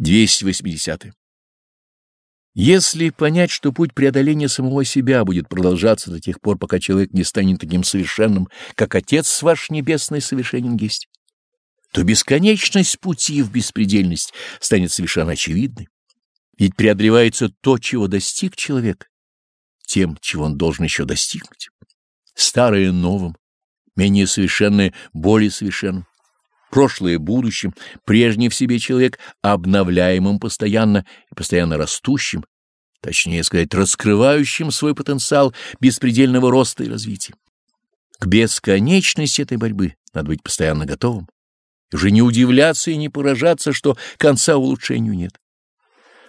280. Если понять, что путь преодоления самого себя будет продолжаться до тех пор, пока человек не станет таким совершенным, как Отец ваш Небесный совершенен есть, то бесконечность пути в беспредельность станет совершенно очевидной. Ведь преодолевается то, чего достиг человек, тем, чего он должен еще достигнуть. Старое новым, менее совершенное более совершенным прошлое будущим, прежний в себе человек обновляемым постоянно и постоянно растущим, точнее сказать, раскрывающим свой потенциал беспредельного роста и развития. К бесконечности этой борьбы надо быть постоянно готовым, уже не удивляться и не поражаться, что конца улучшению нет.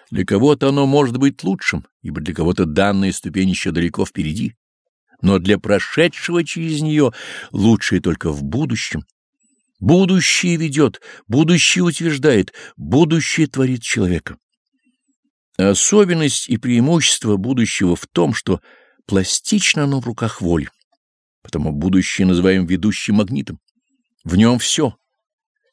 Для кого-то оно может быть лучшим, ибо для кого-то данная ступень еще далеко впереди, но для прошедшего через нее лучшее только в будущем, Будущее ведет, будущее утверждает, будущее творит человека. Особенность и преимущество будущего в том, что пластично оно в руках воли. Потому будущее называем ведущим магнитом. В нем все.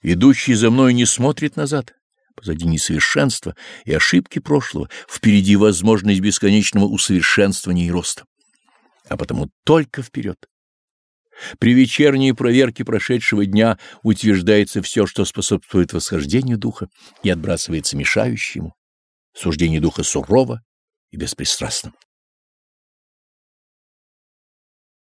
Идущий за мной не смотрит назад. Позади несовершенства и ошибки прошлого, впереди возможность бесконечного усовершенствования и роста. А потому только вперед. При вечерней проверке прошедшего дня утверждается все, что способствует восхождению духа, и отбрасывается мешающему. Суждение духа сурово и беспристрастно.